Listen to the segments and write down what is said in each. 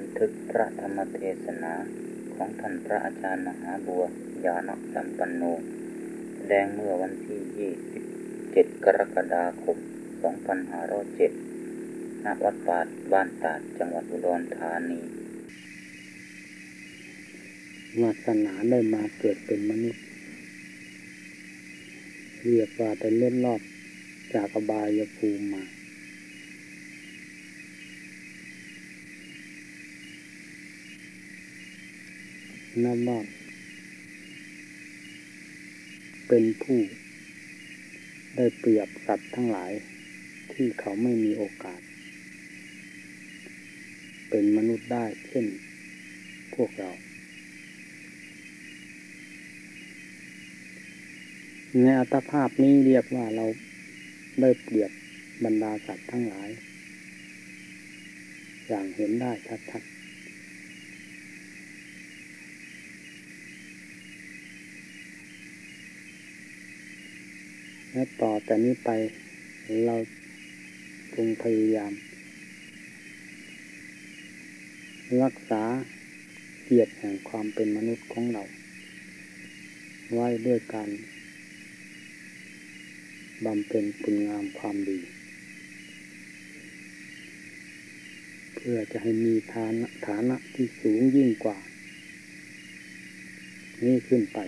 บันทึกพระธรรมเทศนาของท่านพระอาจารย์มหาบัวยานสัมปันโน แสดงเมื่อวันที่ 27 กรกฎาคม 2507ณวัดป่าบ้านตาดจังหวัดอุดรธานีวาสนาได้มาเกิดเป็นมนุษย์เรียกว่าได้เล่นรอดจากอบายภูมิมา นับว่าเป็นผู้ ได้เปรียบสัตว์ทั้งหลาย ที่เขาไม่มีโอกาส เป็นมนุษย์ได้เช่นพวกเรา ในอัตภาพนี้เรียกว่าเราได้เปรียบ บรรดาสัตว์ทั้งหลาย อย่างเห็นได้ชัด และต่อแต่นี้ไปเราจงพยายาม รักษาเกียรติแห่งความเป็นมนุษย์ของเรา ไว้ด้วยการบำเพ็ญคุณงามความดี เพื่อจะให้มีฐานะฐานะที่สูงยิ่งกว่า นี้ขึ้นไป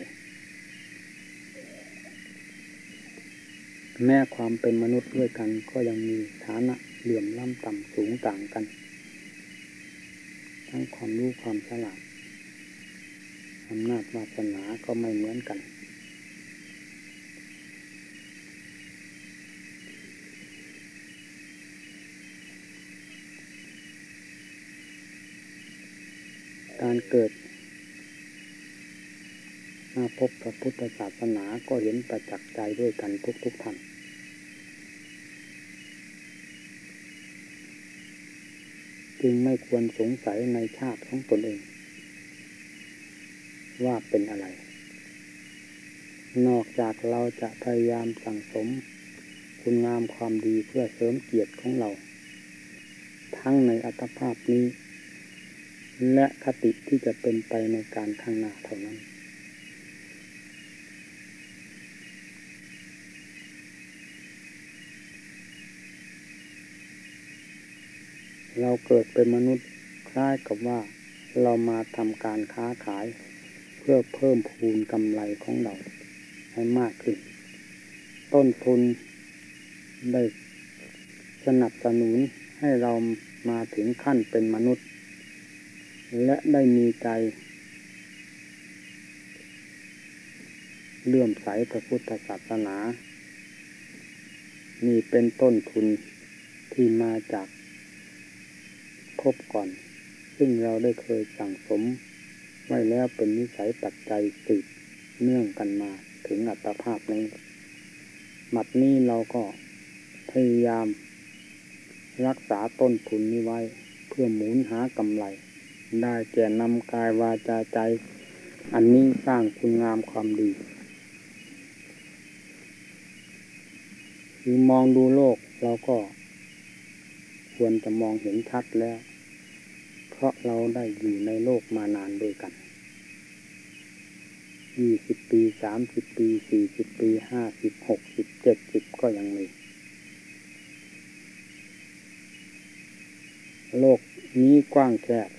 แม้ความเป็นมนุษย์ด้วยกันก็ยังมีฐานะเหลื่อมล้ำต่ำสูงต่างกัน ทั้งความรู้ความฉลาดอำนาจวาสนาก็ไม่เหมือนกัน การเกิดมาพบพระพุทธศาสนาก็เห็นประจักษ์ใจด้วยกันทุกๆท่าน จึงไม่ควรสงสัยในชาติของตนเอง ว่าเป็นอะไร นอกจากเราจะพยายามสั่งสม คุณงามความดีเพื่อเสริมเกียรติของเรา ทั้งในอัตภาพนี้ และคติที่จะเป็นไปในการข้างหน้าเท่านั้น เราเกิดเป็นมนุษย์คล้ายกับว่าเรามาทำการค้าขาย เพื่อเพิ่มพูนกำไรของเราให้มากขึ้น ต้นทุนได้สนับสนุนให้เรามาถึงขั้นเป็นมนุษย์ และได้มีใจเลื่อมใสพระพุทธศาสนา มีเป็นต้นทุนที่มาจาก พบก่อน ซึ่งเราได้เคยสั่งสม ไว้แล้วเป็นนิสัยปัจจัยสืบเนื่องกันมาถึงอัตภาพนี้หมัดนี้เราก็พยายาม รักษาต้นทุนนี้ไว้ เพื่อหมุนหากำไร ได้แก่นำกายวาจาใจ อันนี้สร้างคุณงามความดี คือมองดูโลกเราก็ควรจะมองเห็นชัดแล้ว ราะเราได้อยู่ในโลกมานานด้วยกัน ยี่สิบปีสามสิบปีสี่สิบปีห้าสิบหกสิบเจ็ดสิบก็ยังมี โลกนี้กว้างแคบ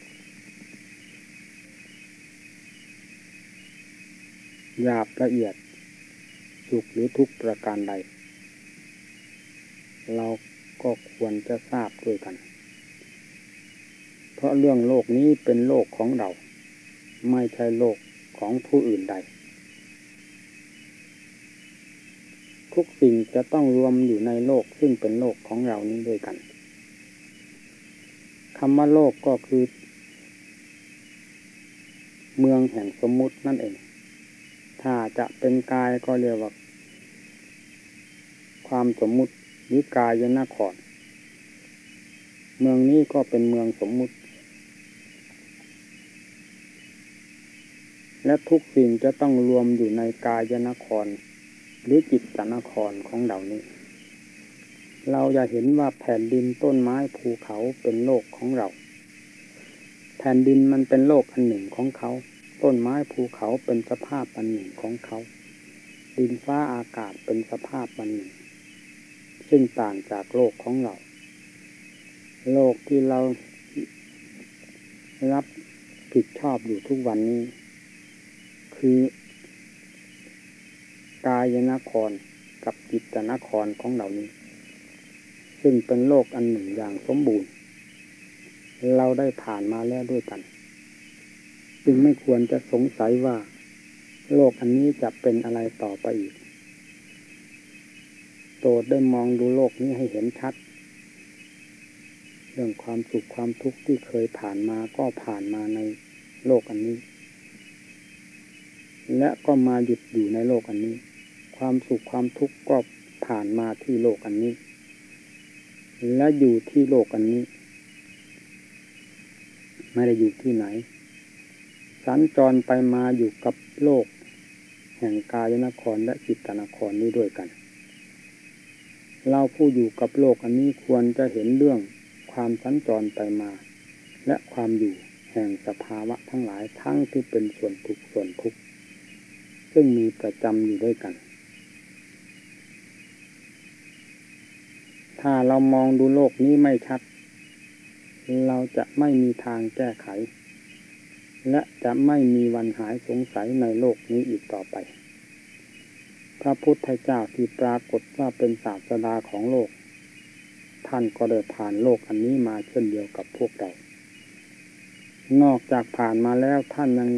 หยาบละเอียด สุขหรือทุกประการใด เราก็ควรจะทราบด้วยกัน ราะเรื่องโลกนี้เป็นโลกของเรา ไม่ใช่โลกของผู้อื่นใด ทุกสิ่งจะต้องรวมอยู่ในโลกซึ่งเป็นโลกของเรานี้ด้วยกันคำว่าโลกก็คือ เมืองแห่งสมมุตินั่นเอง ถ้าจะเป็นกายก็เรียกว่า ความสมมุติหรือกายยนครเมืองนี้ก็เป็นเมืองสมมุติ และทุกสิ่งจะต้องรวมอยู่ในกายนคร หรือจิตตนครของเหล่านี้ เราจะเห็นว่าแผ่นดินต้นไม้ภูเขาเป็นโลกของเรา แผ่นดินมันเป็นโลกอันหนึ่งของเขา ต้นไม้ภูเขาเป็นสภาพอันหนึ่งของเขา ดินฟ้าอากาศเป็นสภาพอันหนึ่ง ซึ่งต่างจากโลกของเรา โลกที่เรารับผิดชอบอยู่ทุกวันนี้ คือ กายนครกับจิตนครของเหล่านี้ ซึ่งเป็นโลกอันหนึ่งอย่างสมบูรณ์ เราได้ผ่านมาแล้วด้วยกัน จึงไม่ควรจะสงสัยว่า โลกอันนี้จะเป็นอะไรต่อไปอีกโปรดได้มองดูโลกนี้ให้เห็นชัด เรื่องความสุขความทุกข์ที่เคยผ่านมาก็ผ่านมาในโลกอันนี้ และก็มาหยุดอยู่ในโลกอันนี้ ความสุขความทุกข์ก็ผ่านมาที่โลกอันนี้ และอยู่ที่โลกอันนี้ ไม่ได้อยู่ที่ไหน สัญจรไปมาอยู่กับโลก แห่งกายนครและจิตนครนี้ด้วยกัน เราผู้อยู่กับโลกอันนี้ควรจะเห็นเรื่องความสัญจรไปมา และความอยู่แห่งสภาวะทั้งหลายทั้งที่เป็นส่วนทุกส่วนทุก ซึ่งมีประจำอยู่ด้วยกัน ถ้าเรามองดูโลกนี้ไม่ชัด เราจะไม่มีทางแก้ไข และจะไม่มีวันหายสงสัยในโลกนี้อีกต่อไป พระพุทธเจ้าที่ปรากฏว่าเป็นศาสดาของโลก ท่านก็ได้ผ่านโลกอันนี้มาเช่นเดียวกับพวกเรานอกจากผ่านมาแล้วท่านยัง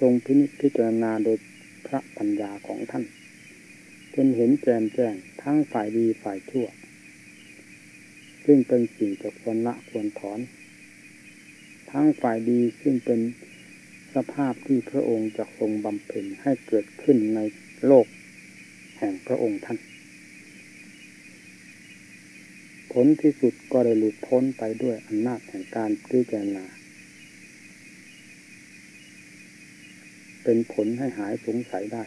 ทรงพินิจพิจารณาโดยพระปัญญาของท่านจนเห็นแจ่มแจ้งทั้งฝ่ายดีฝ่ายชั่ว ซึ่งเป็นสิ่งจะควรละควรถอน ทั้งฝ่ายดีซึ่งเป็นสภาพที่พระองค์จะทรงบำเพ็ญให้เกิดขึ้นในโลกแห่งพระองค์ท่าน ผลที่สุดก็ได้หลุดพ้นไปด้วยอำนาจแห่งการพิจารณา เป็นผลให้หายสงสัยได้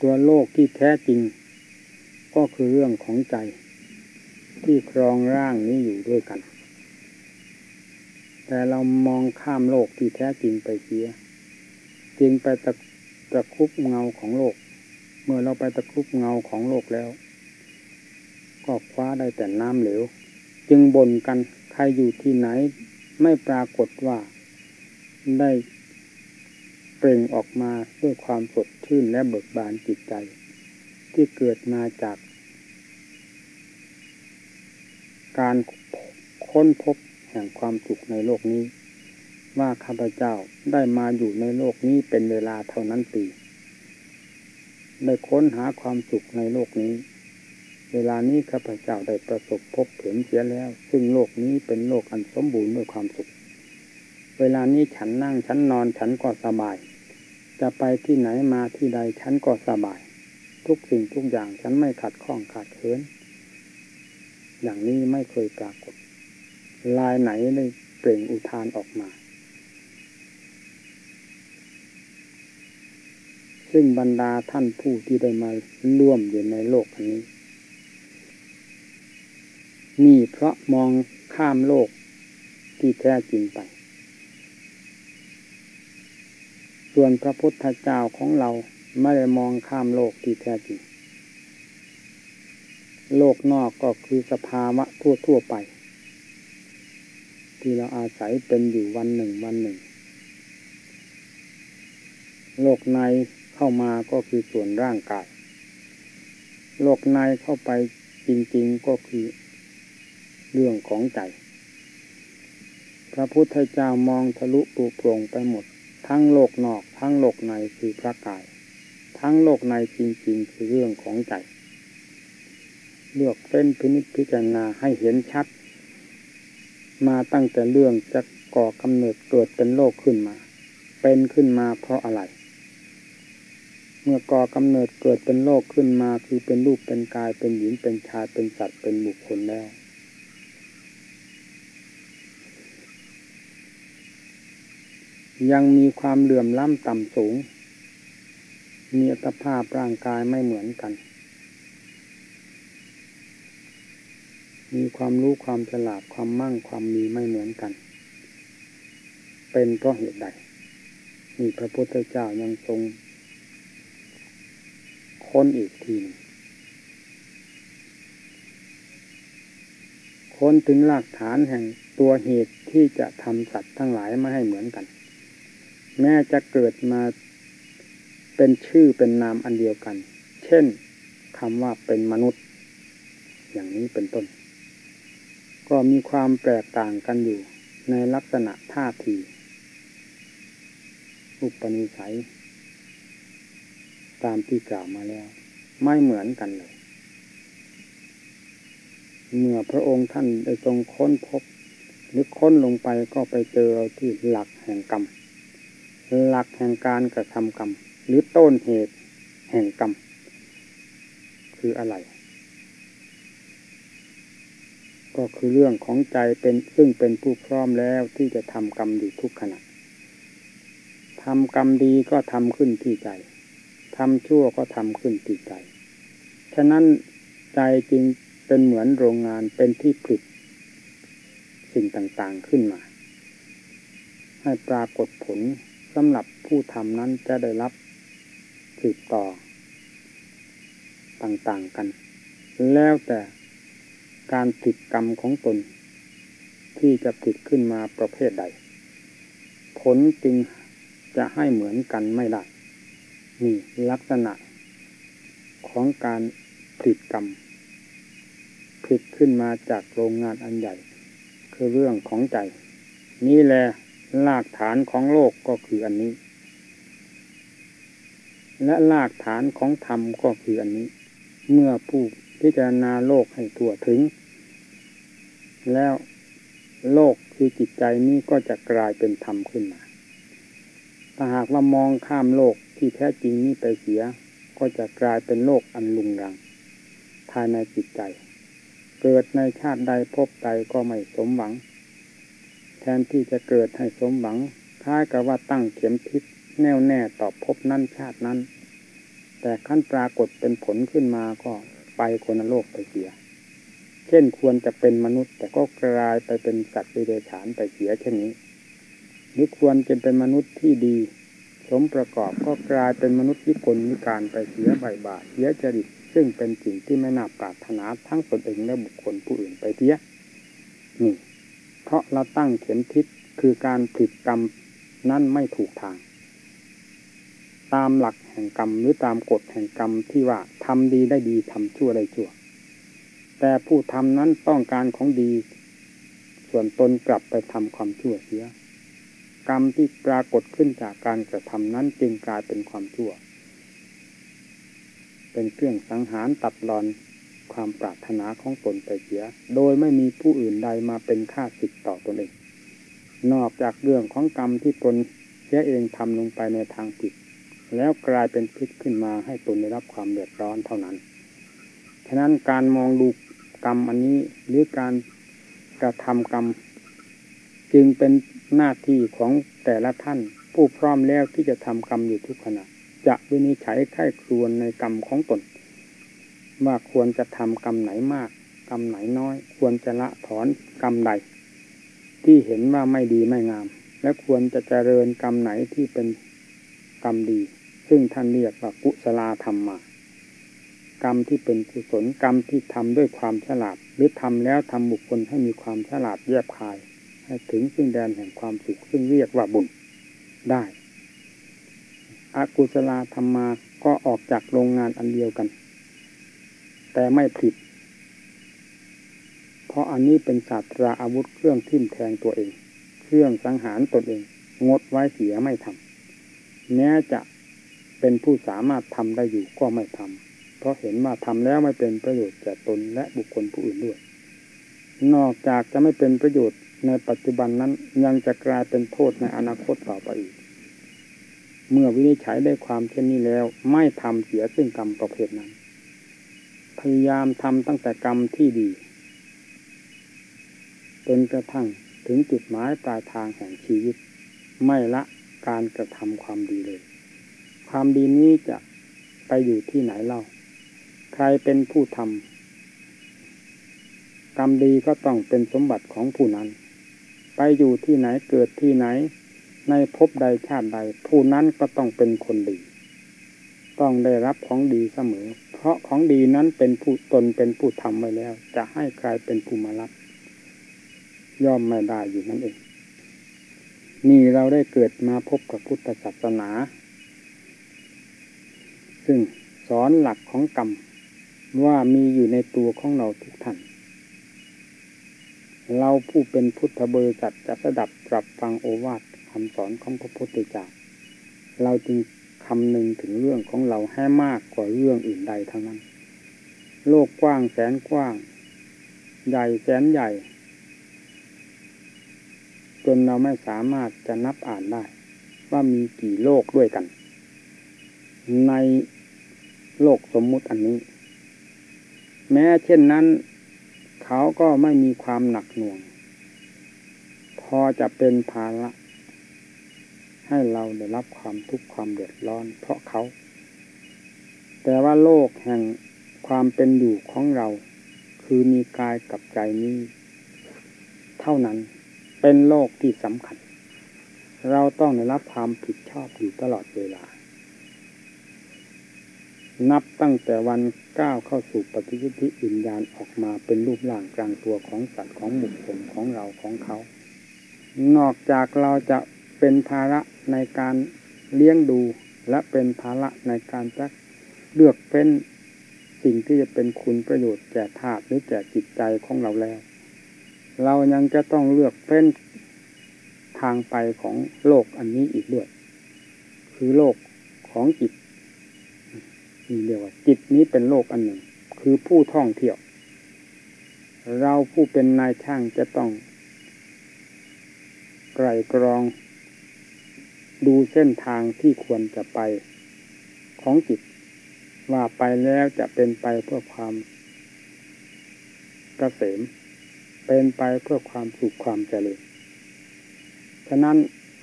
ตัวโลกที่แท้จริง ก็คือเรื่องของใจ ที่ครองร่างนี้อยู่ด้วยกัน แต่เรามองข้ามโลกที่แท้จริงไปเสียจึงไปตะตะคุบเงาของโลก เมื่อเราไปตะคุบเงาของโลกแล้ว ก็คว้าได้แต่น้ำเหลว จึงบ่นกันใครอยู่ที่ไหน ไม่ปรากฏว่าได้เปล่งออกมาด้วยความสดชื่นและเบิกบานจิตใจ ที่เกิดมาจาก การค้นพบแห่งความสุขในโลกนี้ ว่าข้าพเจ้าได้มาอยู่ในโลกนี้เป็นเวลาเท่านั้นปี ได้ค้นหาความสุขในโลกนี้ เวลานี้ข้าพเจ้าได้ประสบพบเห็นเสียแล้ว ซึ่งโลกนี้เป็นโลกอันสมบูรณ์ด้วยความสุข เวลานี้ฉันนั่งฉันนอนฉันก็สบาย จะไปที่ไหนมาที่ใดฉันก็สบาย ทุกสิ่งทุกอย่างฉันไม่ขัดข้องขาดเคินอย่างนี้ไม่เคยปรากฏ ลายไหนได้เปล่งอุทานออกมา ซึ่งบรรดาท่านผู้ที่ได้มาร่วมอยู่ในโลกอันนี้ นี่เพราะมองข้ามโลกที่แท้จริงไป ส่วนพระพุทธเจ้าของเราไม่ได้มองข้ามโลกที่แท้จริง โลกนอกก็คือสภาวะทั่วทั่วไป ที่เราอาศัยเป็นอยู่วันหนึ่งวันหนึ่ง โลกในเข้ามาก็คือส่วนร่างกาย โลกในเข้าไปจริง ๆก็คือ เรื่องของใจ พระพุทธเจ้ามองทะลุปูโปร่งไปหมด ทั้งโลกนอกทั้งโลกในคือพระกาย ทั้งโลกในจริงๆคือเรื่องของใจ เลือกเส้นพินิจพิจารณาให้เห็นชัด มาตั้งแต่เรื่องจะก่อกำเนิดเกิดเป็นโลกขึ้นมา เป็นขึ้นมาเพราะอะไร เมื่อก่อกำเนิดเกิดเป็นโลกขึ้นมาคือเป็นรูปเป็นกายเป็นหญิงเป็นชายเป็นสัตว์เป็นบุคคลแล้ว ยังมีความเหลื่อมล้ำต่ำสูง มีอัตภาพร่างกายไม่เหมือนกัน มีความรู้ความฉลาดความมั่งความมีไม่เหมือนกัน เป็นเพราะเหตุใดมีพระพุทธเจ้ายังทรงค้นอีกทีนึงค้นถึงหลักฐานแห่งตัวเหตุที่จะทำสัตว์ทั้งหลายไม่ให้เหมือนกัน แม้จะเกิดมาเป็นชื่อเป็นนามอันเดียวกัน เช่นคำว่าเป็นมนุษย์ อย่างนี้เป็นต้น ก็มีความแตกต่างกันอยู่ในลักษณะท่าทีอุปนิสัย ตามที่กล่าวมาแล้ว ไม่เหมือนกันเลย เมื่อพระองค์ท่านได้ทรงค้นพบ หรือค้นลงไปก็ไปเจอที่หลักแห่งกรรม หลักแห่งการกระทำกรรม หรือต้นเหตุแห่งกรรม คืออะไร ก็คือเรื่องของใจเป็นซึ่งเป็นผู้พร้อมแล้วที่จะทำกรรมอยู่ทุกขณะทำกรรมดีก็ทำขึ้นที่ใจทำชั่วก็ทำขึ้นที่ใจ ฉะนั้นใจจึงเป็นเหมือนโรงงานเป็นที่ผลิตสิ่งต่างๆขึ้นมา ให้ปรากฏผล สำหรับผู้ทำนั้นจะได้รับสืบต่อ ต่างๆกัน แล้วแต่การผิดกรรมของตน ที่จะผิดขึ้นมาประเภทใด ผลจึงจะให้เหมือนกันไม่ได้นี่ลักษณะของการผิดกรรมผิดขึ้นมาจากโรงงานอันใหญ่ คือเรื่องของใจ นี่แหละ รากฐานของโลกก็คืออันนี้ และรากฐานของธรรมก็คืออันนี้ เมื่อผู้พิจารณาโลกให้ทั่วถึง แล้วโลกคือจิตใจนี้ก็จะกลายเป็นธรรมขึ้นมา ถ้าหากว่ามองข้ามโลกที่แท้จริงนี้ไปเสีย ก็จะกลายเป็นโลกอันลุงรัง ภายในจิตใจ เกิดในชาติใดพบใดก็ไม่สมหวัง แทนที่จะเกิดให้สมหวังคล้ายกับว่าตั้งเข็มทิศแน่วแน่ต่อพบนั่นชาตินั้น แต่ขั้นปรากฏเป็นผลขึ้นมาก็ไปคนโลกไปเสีย เช่นควรจะเป็นมนุษย์ แต่ก็กลายไปเป็นสัตว์เดรัจฉานไปเสียเช่นนี้หรือควรจะเป็นมนุษย์ที่ดี สมประกอบก็กลายเป็นมนุษย์ที่กลมิการไปเสียใบบาเสียจริตซึ่งเป็นสิ่งที่ไม่น่าปรารถนาทั้งตนเองและบุคคลผู้อื่นไปเสียนี่ เพราะเราตั้งเข็มทิศคือการผิดกรรมนั่นไม่ถูกทาง ตามหลักแห่งกรรมหรือตามกฎแห่งกรรมที่ว่าทำดีได้ดีทำชั่วได้ชั่ว แต่ผู้ทำนั้นต้องการของดี ส่วนตนกลับไปทำความชั่วเสีย กรรมที่ปรากฏขึ้นจากการกระทำนั้นจึงกลายเป็นความชั่ว เป็นเครื่องสังหารตัดรอน ความปรารถนาของตนไปเสีย โดยไม่มีผู้อื่นใดมาเป็นค่าสิทธิ์ต่อตนเอง นอกจากเรื่องของกรรมที่ตนเสียเองทำลงไปในทางผิด แล้วกลายเป็นพิษขึ้นมาให้ตนได้รับความเดือดร้อนเท่านั้น ฉะนั้นการมองดูกรรมอันนี้หรือการกระทำกรรม จึงเป็นหน้าที่ของแต่ละท่านผู้พร้อมแล้วที่จะทำกรรมอยู่ทุกขณะจะวินิจฉัยไข้ครวนในกรรมของตน ว่าควรจะทำกรรมไหนมาก กรรมไหนน้อย ควรจะละถอนกรรมใด ที่เห็นว่าไม่ดีไม่งาม และควรจะเจริญกรรมไหนที่เป็นกรรมดี ซึ่งท่านเรียกว่ากุศลธรรมมากรรมที่เป็นกุศลกรรมที่ทำด้วยความฉลาด หรือทำแล้วทำบุคคลให้มีความฉลาดเยียบคาย ให้ถึงซึ่งแดนแห่งความสุขซึ่งเรียกว่าบุญได้อากุศลธรรมาก็ออกจากโรงงานอันเดียวกัน แต่ไม่ผิด เพราะอันนี้เป็นศาสตราอาวุธเครื่องทิ่มแทงตัวเอง เครื่องสังหารตนเอง งดไว้เสียไม่ทำแม้จะเป็นผู้สามารถทำได้อยู่ก็ไม่ทำเพราะเห็นว่าทำแล้วไม่เป็นประโยชน์แก่ตนและบุคคลผู้อื่นด้วย นอกจากจะไม่เป็นประโยชน์ในปัจจุบันนั้นยังจะกลายเป็นโทษในอนาคตต่อไปอีก เมื่อวินิจฉัยได้ความเช่นนี้แล้ว ไม่ทำเสียซึ่งกรรมประเภทนั้น พยายามทำตั้งแต่กรรมที่ดี จนกระทั่งถึงจุดหมายปลายทางแห่งชีวิต ไม่ละการกระทำความดีเลย ความดีนี้จะไปอยู่ที่ไหนเล่า ใครเป็นผู้ทำกรรมดีก็ต้องเป็นสมบัติของผู้นั้น ไปอยู่ที่ไหนเกิดที่ไหน ในภพใดชาติใด ผู้นั้นก็ต้องเป็นคนดี ต้องได้รับของดีเสมอ เพราะของดีนั้นเป็นผู้ตนเป็นผู้ทำไว้แล้ว จะให้ใครเป็นผู้มารับ ย่อมไม่ได้อยู่นั่นเอง นี่เราได้เกิดมาพบกับพุทธศาสนา ซึ่งสอนหลักของกรรมว่ามีอยู่ในตัวของเราทุกท่าน เราผู้เป็นพุทธบริษัทจะสดับปรับฟังโอวาทคำสอนของพระพุทธเจ้าเราจึงำนึงถึงเรื่องของเราให้มากกว่าเรื่องอื่นใดทั้งนั้น โลกกว้างแสนกว้าง ใหญ่แสนใหญ่ จนเราไม่สามารถจะนับอ่านได้ ว่ามีกี่โลกด้วยกัน ในโลกสมมุติอันนี้ แม้เช่นนั้น เขาก็ไม่มีความหนักหน่วง พอจะเป็นภาระ ให้เราได้รับความทุกข์ความเดือดร้อน เพราะเขา แต่ว่าโลกแห่งความเป็นอยู่ของเรา คือมีกายกับใจนี้ เท่านั้นเป็นโลกที่สำคัญ เราต้องได้รับความผิดชอบอยู่ตลอดเวลา นับตั้งแต่วันก้าวเข้าสู่ปฏิยุทธิอินญาณออกมาเป็นรูปร่างกลางตัวของสัตว์ของบุคคลของเราของเขา นอกจากเราจะเป็นภาระ ในการเลี้ยงดูและเป็นภาระในการจะเลือกเป็นสิ่งที่จะเป็นคุณประโยชน์แก่ธาตุหรือแก่จิตใจของเราแล้ว เรายังจะต้องเลือกเป็นทางไปของโลกอันนี้อีกด้วย คือโลกของจิตนี่เรียกว่า จิตนี้เป็นโลกอันหนึ่ง คือผู้ท่องเที่ยว เราผู้เป็นนายช่างจะต้องไกรกรอง ดูเส้นทางที่ควรจะไปของจิต ว่าไปแล้วจะเป็นไปเพื่อความกเกษม เป็นไปเพื่อความสุขความเจริญฉะนั้น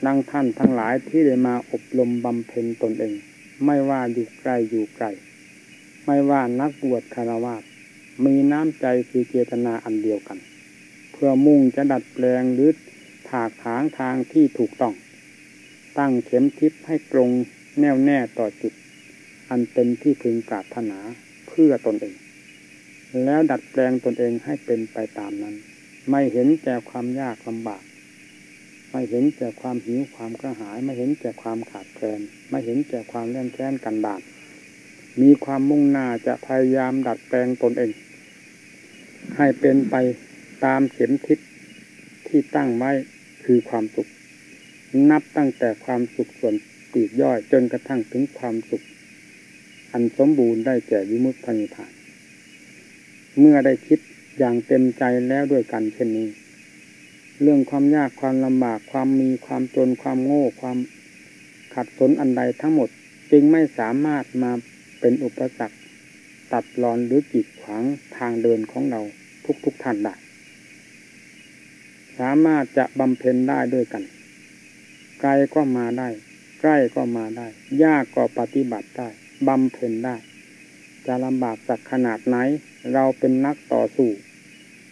นางท่านทั้งหลายที่ได้มาอบรมบำเพ็ญตนเอง ไม่ว่าอยู่ไกลอยู่ไกล ไม่ว่านักบวชคารวะมีน้ำใจคือเจตนาอันเดียวกัน เพื่อมุ่งจะดัดแปลงหรือถากถางทางที่ถูกต้อง ตั้งเข็มทิพย์ให้ตรงแน่วแน่ต่อจุด อันเป็นที่พึงกาดถนาเพื่อตนเอง แล้วดัดแปลงตนเองให้เป็นไปตามนั้น ไม่เห็นแก่ความยากลำบาก ไม่เห็นแก่ความหิวความกระหาย ไม่เห็นแก่ความขาดแคลน ไม่เห็นแก่ความแล่นแค้นกันดานมีความมุ่งหน้าจะพยายามดัดแปลงตนเอง ให้เป็นไปตามเข็มทิศที่ตั้งไว้คือความสุข นับตั้งแต่ความสุขส่วนปีกย่อยจนกระทั่งถึงความสุข อันสมบูรณ์ได้แก่วิมุตตินิพพาน เมื่อได้คิดอย่างเต็มใจแล้วด้วยกันเช่นนี้ เรื่องความยากความลำบากความมีความจนความโง่ความขัดสนอันใดทั้งหมดจึงไม่สามารถมาเป็นอุปสรรคตัดรอนหรือกีดขวางทางเดินของเราทุกๆทท่านได้ สามารถจะบำเพ็ญได้ด้วยกัน ไกลก็มาได้ ใกล้ก็มาได้ ยากก็ปฏิบัติได้บำเพ็ญได้ จะลำบากสักขนาดไหน เราเป็นนักต่อสู้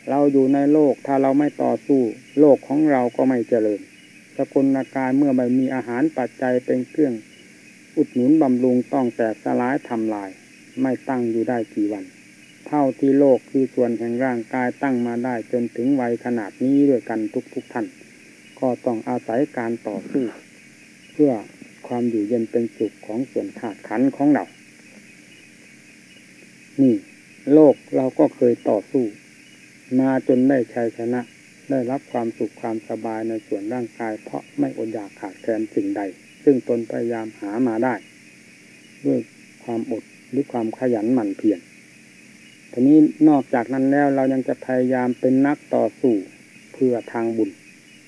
เราอยู่ในโลกถ้าเราไม่ต่อสู้ โลกของเราก็ไม่เจริญสกุลนการเมื่อไม่มีอาหารปัจจัยเป็นเครื่อง อุดหนุนบำรุงต้องแตกสลายทำลาย ไม่ตั้งอยู่ได้กี่วัน เท่าที่โลกคือส่วนแห่งร่างกายตั้งมาได้จนถึงวัยขนาดนี้ด้วยกันทุกๆทท่าน ก็ต้องอาศัยการต่อสู้ เพื่อความอยู่เย็นเป็นสุขของส่วนธาตุขันของเรา นี่ โลกเราก็เคยต่อสู้ มาจนได้ชัยชนะ ได้รับความสุขความสบายในส่วนร่างกาย เพราะไม่อดอยากขาดแคลนสิ่งใด ซึ่งตนพยายามหามาได้ ด้วยความอดหรือความขยันหมั่นเพียรทีนี้นอกจากนั้นแล้วเรายังจะพยายามเป็นนักต่อสู้เพื่อทางบุญ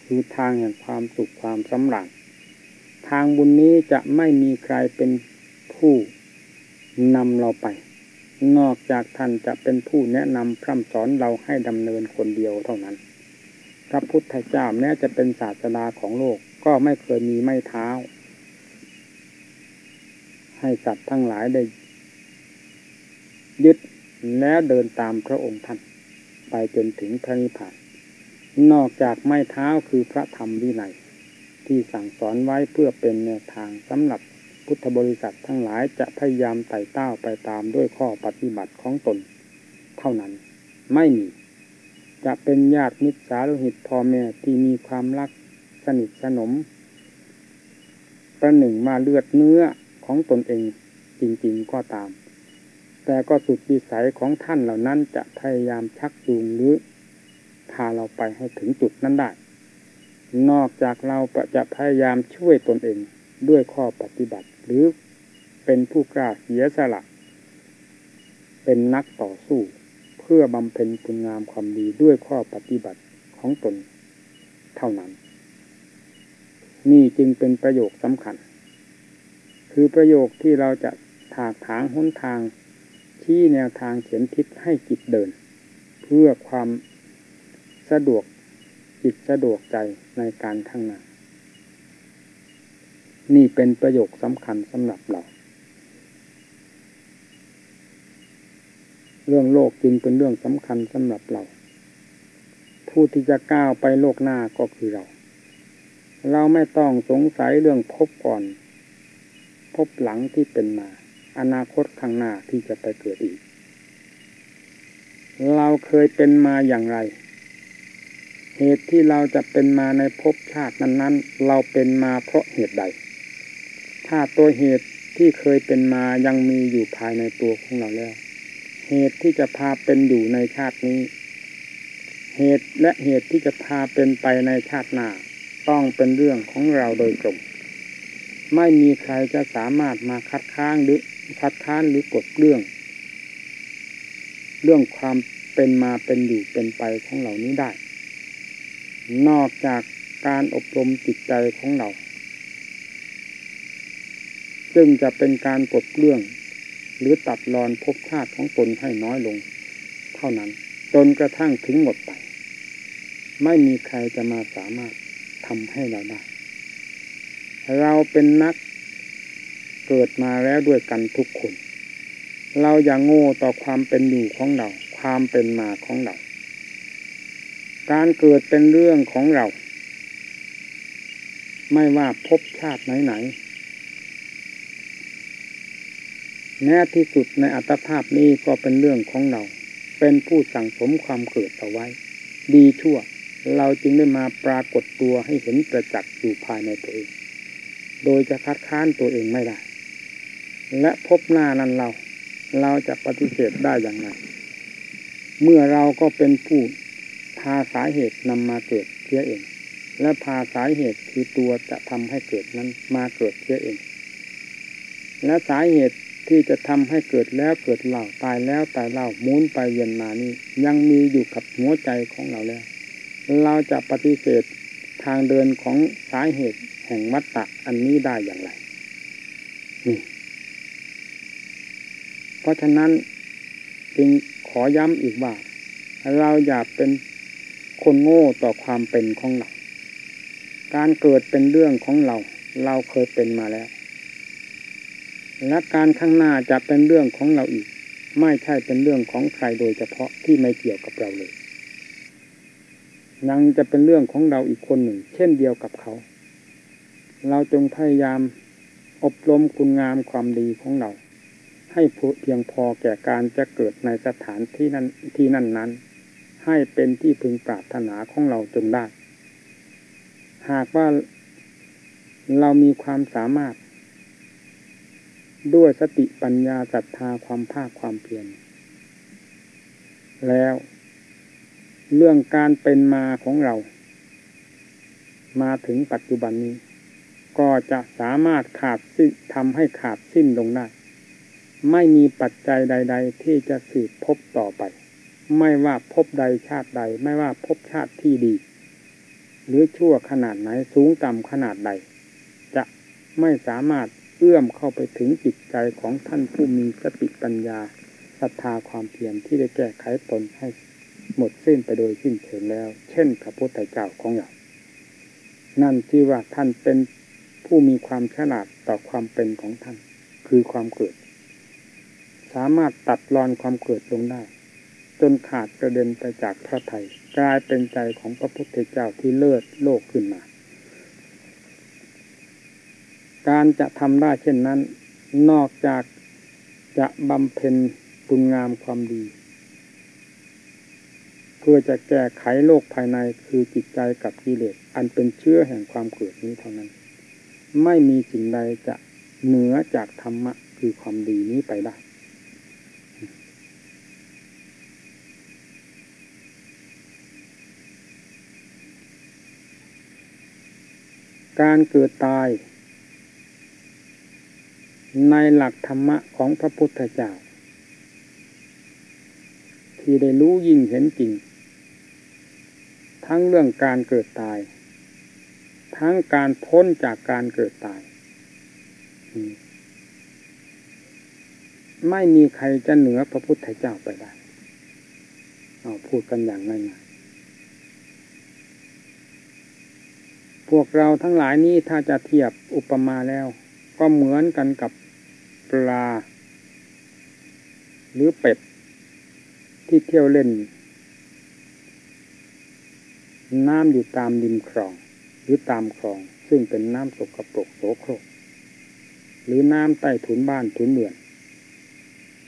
คือทางแห่งความสุขความสำราญทางบุญนี้จะไม่มีใครเป็นผู้นำเราไป นอกจากท่านจะเป็นผู้แนะนำพร่ำสอนเราให้ดำเนินคนเดียวเท่านั้น พระพุทธเจ้าแม้จะเป็นศาสดาของโลกก็ไม่เคยมีไม้เท้า ให้สัตว์ทั้งหลายได้ ยึดแล้วเดินตามพระองค์ท่าน ไปจนถึงพระนิพพาน นอกจากไม้เท้าคือพระธรรมวินัยที่สั่งสอนไว้เพื่อเป็นแนวทางสำหรับพุทธบริษัททั้งหลายจะพยายามไต่เต้าไปตามด้วยข้อปฏิบัติของตน เท่านั้น ไม่มี จะเป็นญาติมิตรสาโลหิตพ่อแม่ที่มีความรักสนิทสนม ประหนึ่งมาเลือดเนื้อของตนเองจริงๆก็ตาม แต่ก็สุดวิสัยของท่านเหล่านั้นจะพยายามชักจูงหรือ พาเราไปให้ถึงจุดนั้นได้ นอกจากเราจะพยายามช่วยตนเองด้วยข้อปฏิบัติ หรือเป็นผู้กล้าเสียสละ เป็นนักต่อสู้ เพื่อบำเพ็ญคุณงามความดีด้วยข้อปฏิบัติของตนเท่านั้น นี่จึงเป็นประโยคสำคัญ คือประโยคที่เราจะถากถางหนทางที่แนวทางเขียนทิศให้จิตเดิน เพื่อความ สะดวกจิตสะดวกใจในการข้างหน้านี่เป็นประโยคสำคัญสำหรับเรา เรื่องโลกจึงเป็นเรื่องสำคัญสำหรับเรา ผู้ที่จะก้าวไปโลกหน้าก็คือเรา เราไม่ต้องสงสัยเรื่องพบก่อน พบหลังที่เป็นมา อนาคตข้างหน้าที่จะไปเกิดอีก เราเคยเป็นมาอย่างไร เหตุที่เราจะเป็นมาในภพชาตินั้นๆ เราเป็นมาเพราะเหตุใด ถ้าตัวเหตุที่เคยเป็นมายังมีอยู่ภายในตัวของเราแล้ว เหตุที่จะพาเป็นอยู่ในชาตินี้ เหตุและเหตุที่จะพาเป็นไปในชาติหน้าต้องเป็นเรื่องของเราโดยตรง ไม่มีใครจะสามารถมาคัดค้านหรือคัดค้านหรือกดเรื่อง เรื่องความเป็นมาเป็นอยู่เป็นไปของเหล่านี้ได้ นอกจากการอบรมจิตใจของเรา ซึ่งจะเป็นการปลดเรื่อง หรือตัดรอนภพชาติของตนให้น้อยลง เท่านั้นจนกระทั่งถึงหมดไป ไม่มีใครจะมาสามารถทำให้เราได้ เราเป็นนักเกิดมาแล้วด้วยกันทุกคน เราอย่างโง่ต่อความเป็นอยู่ของเรา ความเป็นมาของเรา การเกิดเป็นเรื่องของเรา ไม่ว่าพบชาติไหนๆแม้ที่สุดในอัตภาพนี้ก็เป็นเรื่องของเรา เป็นผู้สั่งสมความเกิดเอาไว้ ดีชั่ว เราจึงได้มาปรากฏตัวให้เห็นประจักษ์อยู่ภายในตัวเอง โดยจะคัดค้านตัวเองไม่ได้ และพบหน้านั้นเรา เราจะปฏิเสธได้อย่างไรเมื่อเราก็เป็นผู้าสาเหตุนำมาเกิดเสียเอง และพาสาเหตุคือตัวจะทำให้เกิดนั้นมาเกิดเสียเอง และสาเหตุที่จะทำให้เกิดแล้วเกิดเหล่าตายแล้วตายเล่ามุนไปเย็นมานี้ ยังมีอยู่กับหัวใจของเราแล้ว เราจะปฏิเสธทางเดินของสาเหตุแห่งวัฏฏะอันนี้ได้อย่างไรนี่เพราะฉะนั้นจึงขอย้ำอีกว่า เราอย่าเป็น คนโง่ต่อความเป็นของเรา การเกิดเป็นเรื่องของเรา เราเคยเป็นมาแล้ว และการข้างหน้าจะเป็นเรื่องของเราอีก ไม่ใช่เป็นเรื่องของใครโดยเฉพาะที่ไม่เกี่ยวกับเราเลยยังจะเป็นเรื่องของเราอีกคนหนึ่ง เช่นเดียวกับเขา เราจงพยายามอบรมคุณงามความดีของเรา ให้เพียงพอแก่การจะเกิดในสถานที่นั้นที่นั่นนั้น ให้เป็นที่พึงปรารถนาของเราจนได้ หากว่าเรามีความสามารถ ด้วยสติปัญญาศรัทธาความภาคความเพียรแล้ว เรื่องการเป็นมาของเรา มาถึงปัจจุบันนี้ ก็จะสามารถขาดสิ้นทำให้ขาดสิ้นลงได้ ไม่มีปัจจัยใด ๆ ที่จะสืบพบต่อไป ไม่ว่าพบใดชาติใด ไม่ว่าพบชาติที่ดี หรือชั่วขนาดไหนสูงต่ำขนาดใด จะไม่สามารถเอื้อมเข้าไปถึงจิตใจของท่านผู้มีสติปัญญาศรัทธาความเพียรที่ได้แก้ไขตนให้หมดสิ้นไปโดยสิ้นเชิงแล้ว เช่นพระพุทธเจ้าของเรา นั่นที่ว่าท่านเป็นผู้มีความฉลาดต่อความเป็นของท่าน คือความเกิด สามารถตัดรอนความเกิดลงได้ จนขาดกระเด็นไปจากพระไทยกลายเป็นใจของพระพุทธเจ้าที่เลิศโลกขึ้นมา การจะทำได้เช่นนั้น นอกจากจะบำเพ็ญบุญงามความดี เพื่อจะแก้ไขโลกภายในคือจิตใจกับกิเลสอันเป็นเชื้อแห่งความเกิดนี้เท่านั้น ไม่มีสิ่งใดจะเหนือจากธรรมะคือความดีนี้ไปได้ การเกิดตาย ในหลักธรรมะของพระพุทธเจ้า ที่ได้รู้ยิ่งเห็นจริง ทั้งเรื่องการเกิดตาย ทั้งการพ้นจากการเกิดตาย ไม่มีใครจะเหนือพระพุทธเจ้าไปได้ เอาพูดกันอย่างง่าย พวกเราทั้งหลายนี้ถ้าจะเทียบอุปมาแล้ว ก็เหมือนกันกับปลา หรือเป็ด ที่เที่ยวเล่น น้ำอยู่ตามริมคลอง หรือตามคลอง ซึ่งเป็นน้ำสกปรกโสโครก หรือน้ำใต้ถุนบ้านถุนเมือง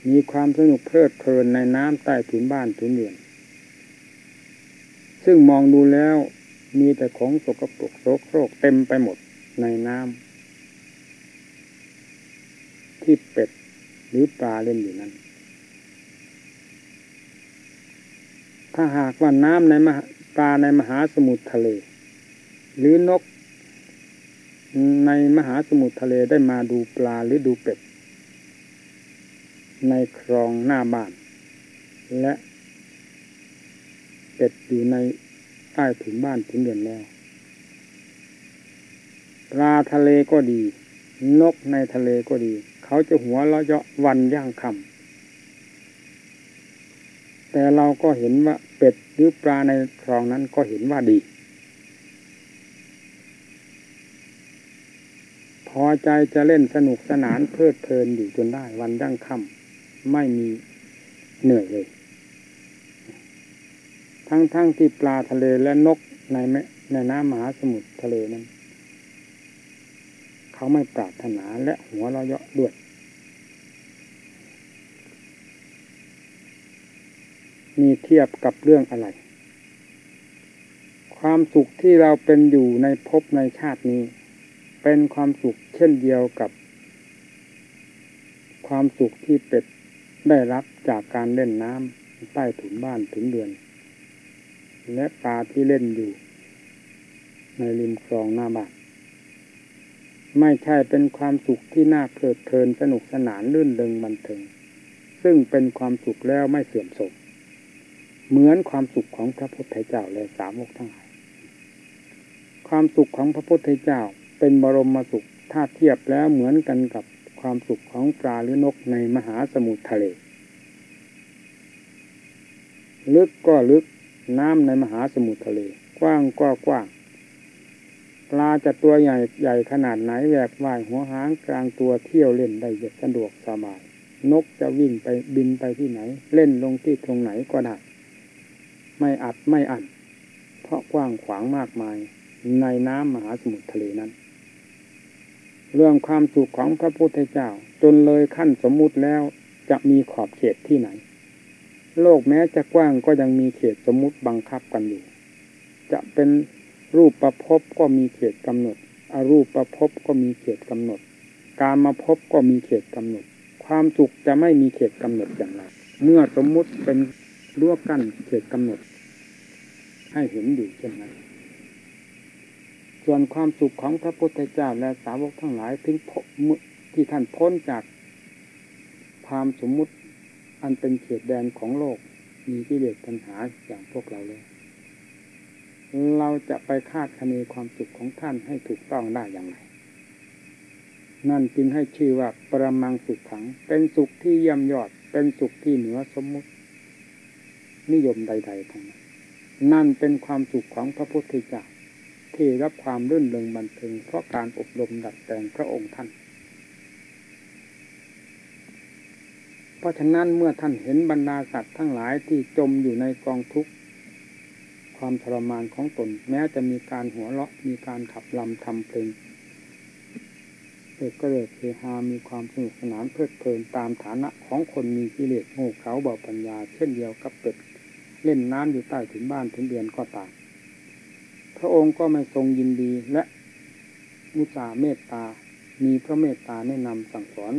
มีความสนุกเพลิดเพลินในน้ำใต้ถุนบ้านถุนเมืองซึ่งมองดูแล้ว มีแต่ของสกปรกโสโครกเต็มไปหมดในน้ำที่เป็ดหรือปลาเล่นอยู่นั้น ถ้าหากว่าน้ำในมหาปลาในมหาสมุทรทะเล หรือนกในมหาสมุทรทะเลได้มาดูปลาหรือดูเป็ด ในคลองหน้าบ้าน และเป็ดอยู่ใน ใต้ถุนบ้านถุนเดือนแล้วปลาทะเลก็ดี นกในทะเลก็ดี เขาจะหัวเราะเยาะวันย่างคำแต่เราก็เห็นว่าเป็ดหรือปลาในคลองนั้นก็เห็นว่าดี พอใจจะเล่นสนุกสนานเพลิดเพลินอยู่จนได้วันย่างคำไม่มีเหนื่อยเลย ทั้งๆทที่ปลาทะเลและนกในแม่ในน้ำมหาสมุทรทะเลนั้น เขาไม่ปรารถนาและหัวเราะเยาะด้วยมีเทียบกับเรื่องอะไร ความสุขที่เราเป็นอยู่ในภพในชาตินี้ เป็นความสุขเช่นเดียวกับ ความสุขที่เป็ดได้รับจากการเล่นน้ำใต้ถุนบ้านถุนเดือน และปลาที่เล่นอยู่ ในริมคลองหน้าบ้านไม่ใช่เป็นความสุขที่น่าเพลิดเพลินสนุกสนานลื่นเริงบันเทิง ซึ่งเป็นความสุขแล้วไม่เสื่อมโทรมเหมือนความสุขของพระพุทธเจ้าและสาวกทั้งหลายความสุขของพระพุทธเจ้าเป็นบรมสุขถ้าเทียบแล้วเหมือนกันกับความสุขของปลาหรือนกในมหาสมุทรทะเล ลึกก็ลึก น้ำในมหาสมุทรทะเล กว้างก็กว้างปลาจะตัวใหญ่ใหญ่ขนาดไหนแหวกว่ายหัวหางกลางตัวเที่ยวเล่นได้ยสะดวกสบาย นกจะวิ่งไปบินไปที่ไหน เล่นลงที่ตรงไหนก็ได้ ไม่อัดไม่อันเพราะกว้างขวางมากมายในน้ำมหาสมุทรทะเลนั้น เรื่องความสุขของพระพุทธเจ้า จนเลยขั้นสมมุติแล้วจะมีขอบเขตที่ไหน โลกแม้จะกว้างก็ยังมีเขตสมมุติบังคับกันอยู่ จะเป็นรูปประพบก็มีเขตกำหนดอรูปประพบก็มีเขตกำหนด การมาพบก็มีเขตกำหนด ความสุขจะไม่มีเขตกำหนดอย่างไร เมื่อสมมุติเป็นรั้วกั้นเขตกำหนด ให้เห็นอยู่เช่นนั้น ส่วนความสุขของพระพุทธเจ้าและสาวกทั้งหลายถึงที่ท่านพ้นจากความสมมุติ อันเป็นเขตแดนของโลกมีกิเลสปัญหาอย่างพวกเราเลย เราจะไปคาดคะเนความสุขของท่านให้ถูกต้องได้อย่างไร นั่นจึงให้ชื่อว่าปรมังสุขขัง เป็นสุขที่เยี่ยมยอด เป็นสุขที่เหนือสมมุติ นิยมใดๆทั้งนั้นนั่นเป็นความสุขของพระพุทธเจ้าที่รับความรื่นเริงบันเทิงเพราะการอบรมดัดแปลงพระองค์ท่าน เพราะฉะนั้นเมื่อท่านเห็นบรรดาสัตว์ทั้งหลายที่จมอยู่ในกองทุกข์ความทรมานของตน แม้จะมีการหัวเราะมีการขับลำทำเพลงเอกเรกเฮฮามีความสนุกสนานเพลิดเพลินตามฐานะของคนมีกิเลสโง่เขลาเบาปัญญา เช่นเดียวกับเป็ดเล่นน้ำอยู่ใต้ถึงบ้านถึงเดือนก็ตามพระองค์ก็ไม่ทรงยินดีและอุสาเมตตา มีพระเมตตาแนะนำสั่งสอน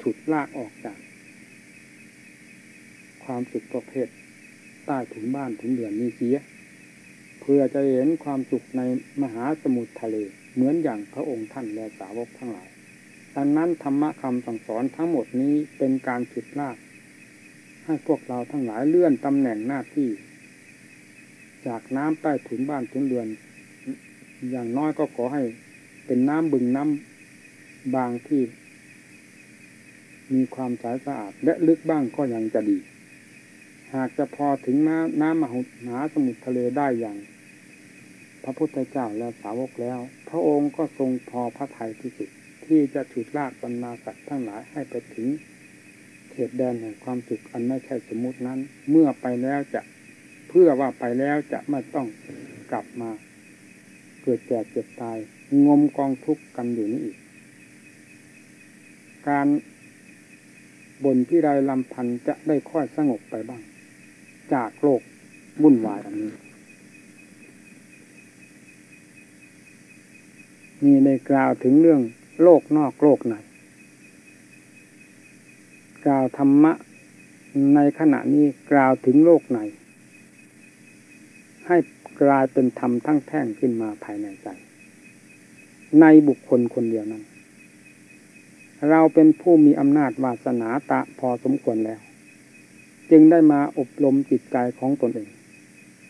ฉุดลากออกจาก ความสุขประเภทใต้ถึงบ้านถึงเดือนนี้เสีย เพื่อจะเห็นความสุขในมหาสมุทรทะเลเหมือนอย่างพระองค์ท่านและสาวกทั้งหลายดังนั้นธรรมะคำสั่งสอนทั้งหมดนี้เป็นการฉุดลาก ให้พวกเราทั้งหลายเลื่อนตำแหน่งหน้าที่ จากน้ำใต้ถึงบ้านถึงเดือน อย่างน้อยก็ขอให้เป็นน้ำบึงน้ำบางที่ มีความใสสะอาดและลึกบ้างก็ยังจะดี หากจะพอถึงน้ำน้ำมหาสมุทรทะเลได้อย่าง พระพุทธเจ้าและสาวกแล้ว พระองค์ก็ทรงพอพระทัยที่สุดที่จะฉุดลากบรรดาสัตว์ทั้งหลายให้ไปถึงเขตแดนแห่งความสุขอันไม่ใช่สมมตินั้น เมื่อไปแล้วจะเพื่อว่าไปแล้วจะไม่ต้องกลับมา เกิดแก่เจ็บตาย งมกองทุกข์กันอยู่นี้อีก การบ่นที่ไรลำพันจะได้ค่อยสงบไปบ้าง จากโลกวุ่นวายอันนี้มีในกล่าวถึงเรื่องโลกนอกโลกในกล่าวธรรมะในขณะนี้กล่าวถึงโลกในให้กลายเป็นธรรมทั้งแท่งขึ้นมาภายในใจ ในบุคคลคนเดียวนั้น เราเป็นผู้มีอำนาจวาสนาตะพอสมควรแล้ว จึงได้มาอบรมจิตใจของตนเอง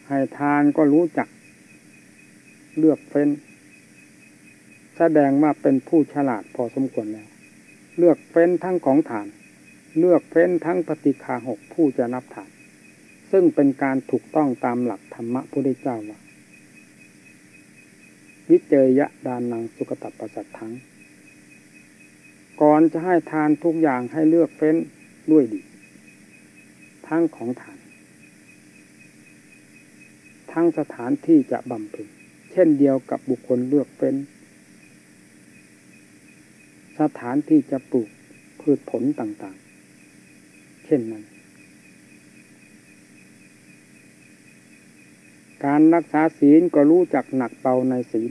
ให้ทานก็รู้จัก เลือกเฟ้น แสดงว่าเป็นผู้ฉลาดพอสมควรแล้ว เลือกเฟ้นทั้งของฐาน เลือกเฟ้นทั้งปฏิคาหกผู้จะนับฐาน ซึ่งเป็นการถูกต้องตามหลักธรรมะพุทธเจ้าว่าวิเจยะดานังสุกตับประสัททั้ง ก่อนจะให้ทานทุกอย่างให้เลือกเฟ้นด้วยดี ทั้งของฐาน ทั้งสถานที่จะบำเพ็ญเช่นเดียวกับบุคคลเลือกเฟ้นสถานที่จะปลูกพืชผลต่างๆ เช่นนั้น การรักษาศีลก็รู้จักหนักเบาในศีล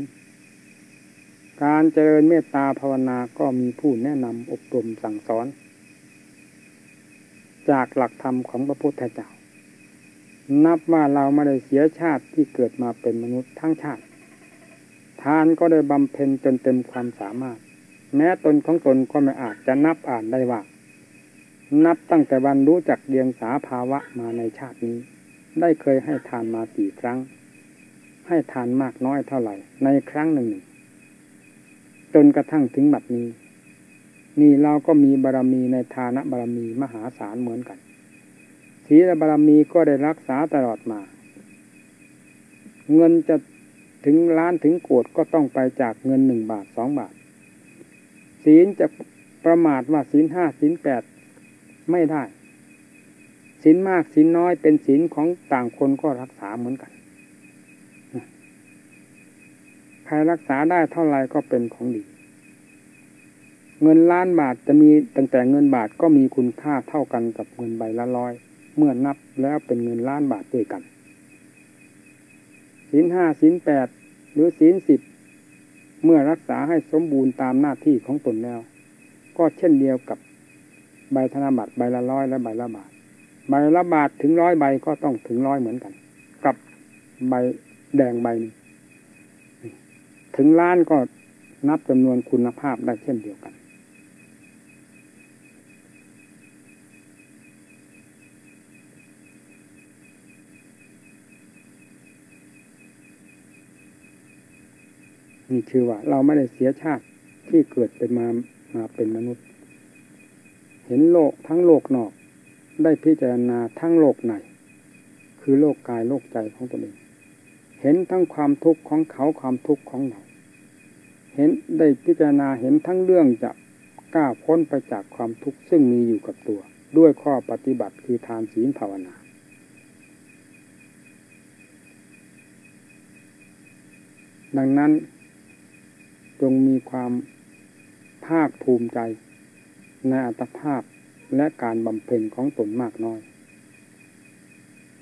การเจริญเมตตาภาวนาก็มีผู้แนะนำอบรมสั่งสอน จากหลักธรรมของพระพุทธเจ้า นับว่าเราไม่ได้เสียชาติที่เกิดมาเป็นมนุษย์ทั้งชาติ ทานก็ได้บำเพ็ญจนเต็มความสามารถ แม้ตนของตนก็ไม่อาจจะนับอ่านได้ว่า นับตั้งแต่วันรู้จักเดียงสาภาวะมาในชาตินี้ ได้เคยให้ทานมากี่ครั้ง ให้ทานมากน้อยเท่าไหร่ ในครั้งหนึ่ง จนกระทั่งถึงบัดนี้ นี่เราก็มีบารรมีในฐานะบารรมีมหาศาลเหมือนกันศีลบารรมีก็ได้รักษาตลอดมา เงินจะถึงล้านถึงโกดก็ต้องไปจากเงินหนึ่งบาทสองบาท ศีลจะประมาทว่าศีลห้าศีลแปดไม่ได้ศีลมากศีลน้อยเป็นศีลของต่างคนก็รักษาเหมือนกัน ใครรักษาได้เท่าไรก็เป็นของดี เงินล้านบาทจะมีตั้งแต่เงินบาทก็มีคุณค่าเท่ากันกับเงินใบละร้อย เมื่อนับแล้วเป็นเงินล้านบาทด้วยกันศีลห้าศีลแปดหรือศีลสิบเมื่อรักษาให้สมบูรณ์ตามหน้าที่ของตนแล้ว ก็เช่นเดียวกับใบธนบัตรใบละร้อยและใบละบาทใบละบาทถึงร้อยใบก็ต้องถึงร้อยเหมือนกัน กับใบแดงใบนี้ถึงล้านก็นับจำนวนคุณภาพได้เช่นเดียวกัน นี่คือว่า เราไม่ได้เสียชาติที่เกิดเป็นมามาเป็นมนุษย์ เห็นโลกทั้งโลกนอก ได้พิจารณาทั้งโลกในคือโลกกายโลกใจของตัวเองเห็นทั้งความทุกข์ของเขาความทุกข์ของเราเห็นได้พิจารณาเห็นทั้งเรื่องจะก้าวพ้นไปจากความทุกข์ซึ่งมีอยู่กับตัว ด้วยข้อปฏิบัติคือทานศีลภาวนาดังนั้น จงมีความภาคภูมิใจ ในอัตภาพและการบำเพ็ญของตนมากน้อย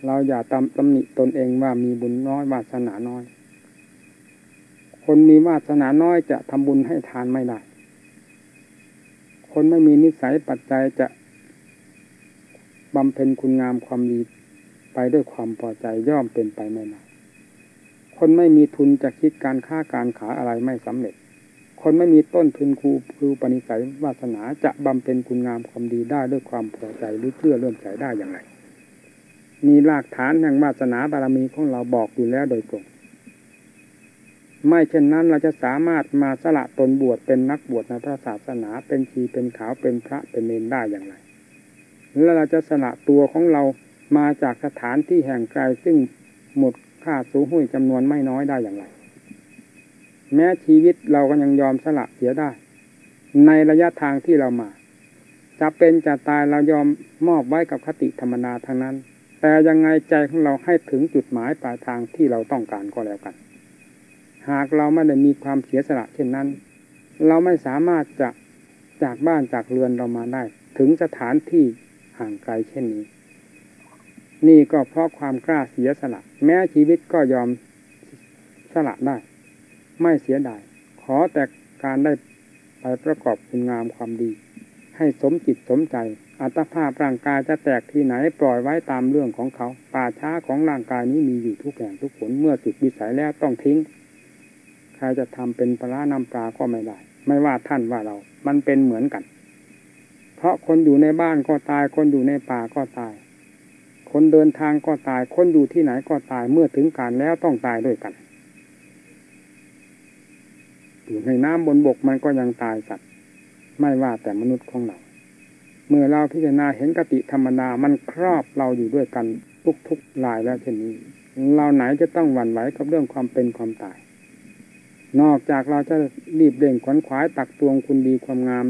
เราอย่าตำตำหนิตนเองว่ามีบุญน้อยวาสนาน้อย คนมีวาสนาน้อยจะทำบุญให้ทานไม่ได้ คนไม่มีนิสัยปัจจัยจะบำเพ็ญคุณงามความดีไปด้วยความพอใจย่อมเป็นไปไม่ได้คนไม่มีทุนจะคิดการค้าการขายอะไรไม่สำเร็จ คนไม่มีต้นทุนครูครูปณิสัยวาสนาจะบำเพ็ญคุณงามความดีได้ด้วยความพอใจหรือเชื่อเริ่มใจได้อย่างไร มีรากฐานแห่งวาสนาบารมีของเราบอกอยู่แล้วโดยตรงไม่เช่นนั้นเราจะสามารถมาสละตนบวชเป็นนักบวชในพระศาสนา เป็นชีเป็นขาวเป็นพระเป็นเนรได้อย่างไร แล้วเราจะสละตัวของเรามาจากสถานที่แห่งไกลซึ่งหมดค่าสูงหุ้ยจำนวนไม่น้อยได้อย่างไร แม้ชีวิตเราก็ยังยอมสละเสียได้ ในระยะทางที่เรามา จะเป็นจะตายเรายอมมอบไว้กับคติธรรมนาทางนั้น แต่ยังไงใจของเราให้ถึงจุดหมายปลายทางที่เราต้องการก็แล้วกัน หากเราไม่ได้มีความเสียสละเช่นนั้น เราไม่สามารถจะจากบ้านจากเรือนเรามาได้ ถึงสถานที่ห่างไกลเช่นนี้ นี่ก็เพราะความกล้าเสียสละ แม้ชีวิตก็ยอมสละได้ ไม่เสียดาย ขอแต่การได้ไปประกอบคุณงามความดี ให้สมจิตสมใจ อัตภาพร่างกายจะแตกที่ไหนปล่อยไว้ตามเรื่องของเขา ป่าช้าของร่างกายนี้มีอยู่ทุกแห่งทุกผลเมื่อสุดวิสัยแล้วต้องทิ้ง ใครจะทำเป็นปลาน้ำปลาก็ไม่ได้ ไม่ว่าท่านว่าเรา มันเป็นเหมือนกัน เพราะคนอยู่ในบ้านก็ตาย คนอยู่ในป่าก็ตาย คนเดินทางก็ตาย คนอยู่ที่ไหนก็ตาย เมื่อถึงการแล้วต้องตายด้วยกัน อยู่ในน้ำบนบกมันก็ยังตายสัตว์ไม่ว่าแต่มนุษย์ของเรา เมื่อเราพิจารณาเห็นกติธรรมดามันครอบเราอยู่ด้วยกันทุกๆลายแล้วเช่นนี้ เราไหนจะต้องหวั่นไหวกับเรื่องความเป็นความตาย นอกจากเราจะรีบเร่งขวนขวายตักตวงคุณดีความงาม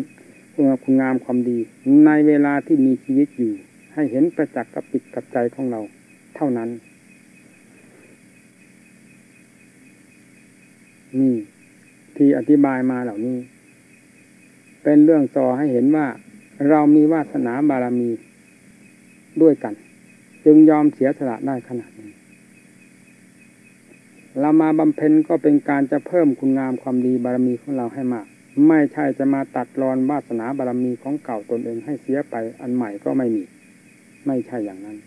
คุณงามความดี ในเวลาที่มีชีวิตอยู่ ให้เห็นประจักษ์กับปิดกับใจของเรา เท่านั้นนี่ ที่อธิบายมาเหล่านี้ เป็นเรื่องสอให้เห็นว่าเรามีวาสนาบารมีด้วยกัน จึงยอมเสียสละได้ขนาดนี้ เรามาบำเพ็ญก็เป็นการจะเพิ่มคุณงามความดีบารมีของเราให้มากไม่ใช่จะมาตัดรอนวาสนาบารมีของเก่าตนเองให้เสียไปอันใหม่ก็ไม่มี ไม่ใช่อย่างนั้น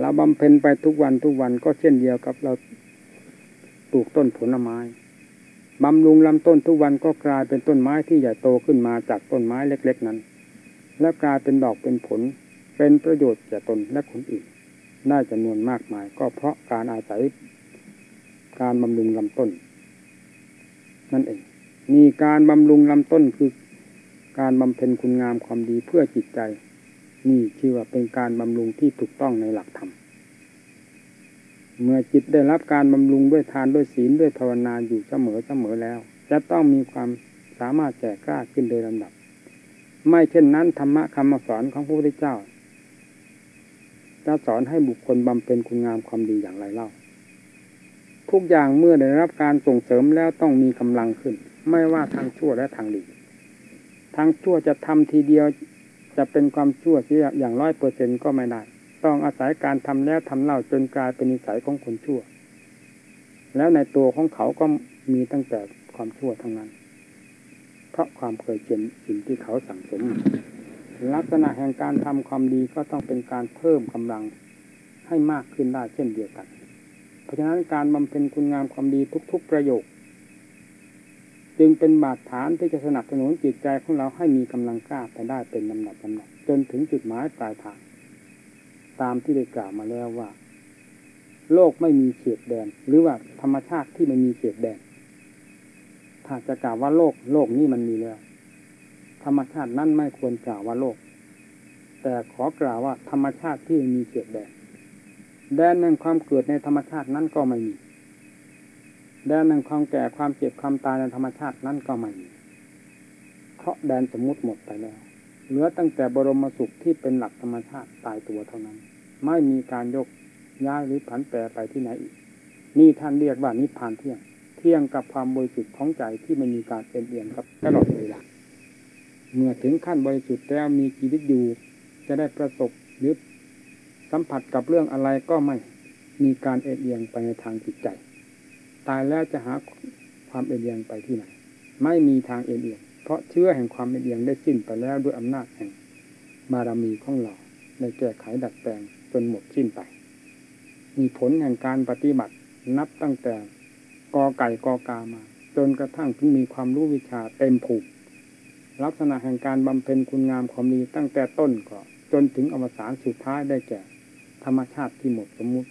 เราบำเพ็ญไปทุกวันทุกวันก็เช่นเดียวกับเราปลูกต้นผลไม้ บำรุงลำต้นทุกวันก็กลายเป็นต้นไม้ที่ใหญ่โตขึ้นมาจากต้นไม้เล็ก ๆนั้น และกลายเป็นดอกเป็นผล เป็นประโยชน์แก่ตนและคนอื่นได้จำนวนมากมาย ก็เพราะการอาศัยการบำรุงลำต้น นั่นเองมีการบำรุงลำต้นคือการบำเพ็ญคุณงามความดีเพื่อจิตใจ นี่ชื่อว่าเป็นการบำรุงที่ถูกต้องในหลักธรรม เมื่อจิตได้รับการบำรุงด้วยทานด้วยศีลด้วยภาวนาอยู่เสมอเสมอแล้ว จะต้องมีความสามารถแก่กล้าขึ้นโดยลำดับ ไม่เช่นนั้นธรรมะคำสอนของพระพุทธเจ้าจะสอนให้บุคคลบำเพ็ญคุณงามความดีอย่างไรเล่า ทุกอย่างเมื่อได้รับการส่งเสริมแล้วต้องมีกำลังขึ้น ไม่ว่าทางชั่วและทางดี ทางชั่วจะทำทีเดียวจะเป็นความชั่วเสียอย่างร้อยเปอร์เซ็นก็ไม่ได้ ต้องอาศัยการทำแล้วทำเล่าจนกลายเป็นนิสัยของคนชั่ว แล้วในตัวของเขาก็มีตั้งแต่ความชั่วทั้งนั้น เพราะความเคยเจนสิ่งที่เขาสั่งสม ลักษณะแห่งการทำความดีก็ต้องเป็นการเพิ่มกำลังให้มากขึ้นได้เช่นเดียวกัน เพราะฉะนั้นการบำเพ็ญคุณงามความดีทุก ๆ ประโยค จึงเป็นบาดฐานที่จะสนับสนุนจิตใจของเราให้มีกำลังกล้าไปได้เป็นลำดับลำดับจนถึงจุดหมายปลายทาง ตามที่ได้กล่าวมาแล้วว่า โลกไม่มีเขตแดน หรือว่าธรรมชาติที่ไม่มีเขตแดน ถ้าจะกล่าวว่าโลก โลกนี้มันมีแล้ว ธรรมชาตินั้นไม่ควรกล่าวว่าโลก แต่ขอกล่าวว่าธรรมชาติที่มีเขตแดน แดนแห่งความเกิดในธรรมชาตินั้นก็ไม่มี แดนแห่งความแก่ความเจ็บความตายในธรรมชาตินั้นก็ไม่มีเพราะแดนสมมุติหมดไปแล้ว เหลือตั้งแต่บรมสุขที่เป็นหลักธรรมชาติตายตัวเท่านั้น ไม่มีการยกย้ายหรือผันแปรไปที่ไหนอีก นี่ท่านเรียกว่านิพพานเที่ยง เที่ยงกับความบริสุทธิ์ของใจที่ไม่มีการเปลี่ยนเปลี่ยนครับตลอดเวลาเมื่อถึงขั้นบริสุทธิ์แล้วมีชีวิตอยู่ จะได้ประสบหรือสัมผัสกับเรื่องอะไรก็ไม่มีการเอ็นเอียงไปในทางจิตใจ ตายแล้วจะหาความเอ็นเอียงไปที่ไหน ไม่มีทางเอ็นเอียง เพราะเชื้อแห่งความเอ็นเอียงได้สิ้นไปแล้วด้วยอำนาจแห่งบารมีของเราในแก้ไขดัดแปลงจนหมดสิ้นไป มีผลแห่งการปฏิบัตินับตั้งแต่กอไก่กอกามา จนกระทั่งถึงมีความรู้วิชาเต็มผูกลักษณะแห่งการบำเพ็ญคุณงามความดีตั้งแต่ต้นก็จนถึงอวสานสุดท้ายได้แก่ ธรรมชาติที่หมดสมมุติ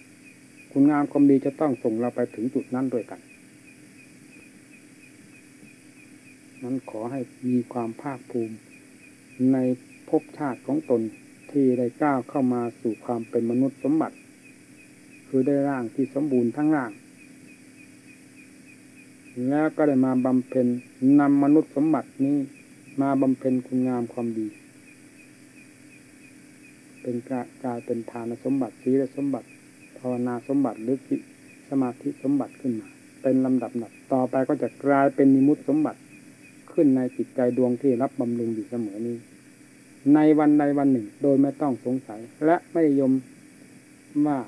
คุณงามความดีจะต้องส่งเราไปถึงจุดนั้นด้วยกัน นั้นขอให้มีความภาคภูมิ ในภพชาติของตนที่ได้ก้าวเข้ามาสู่ความเป็นมนุษย์สมบัติ คือได้ร่างที่สมบูรณ์ทั้งร่าง แล้วก็ได้มาบำเพ็ญนำมนุษย์สมบัตินี้มาบำเพ็ญคุณงามความดี เป็นกายเป็นทานสมบัติศีลสมบัติภาวนาสมบัติหรือสมาธิสมบัติขึ้นมา เป็นลำดับหนับต่อไปก็จะกลายเป็นนิมุตสมบัติ ขึ้นในจิตใจดวงที่รับบำรุงอยู่เสมอนี้ ในวันใดวันหนึ่ง โดยไม่ต้องสงสัย และไม่ยมว่า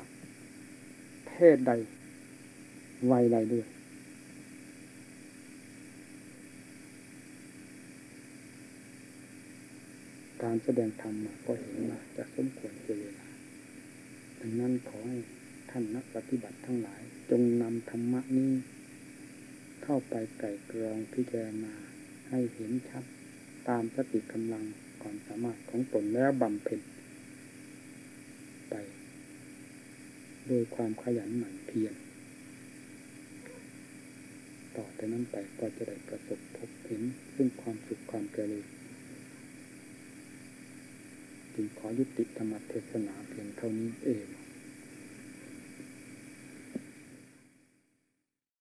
เพศใด วัยใดด้วยการแสดงธรรมมาก็เห็นว่าจะสมควรเจเวลา ดังนั้นขอให้ท่านนักปฏิบัติทั้งหลาย จงนำธรรมะนี้ เข้าไปไก่กรองพิจารณา ให้เห็นชัดตามสติกำลังความสามารถของตนแล้วบำเพ็ญไป โดยความขยันหมั่นเพียรต่อแต่นั้นไปก็จะได้ประสบพบเห็นซึ่งความสุขความเจริญจึงขอยุติธรรมเทศนาเพียงเท่านี้เอง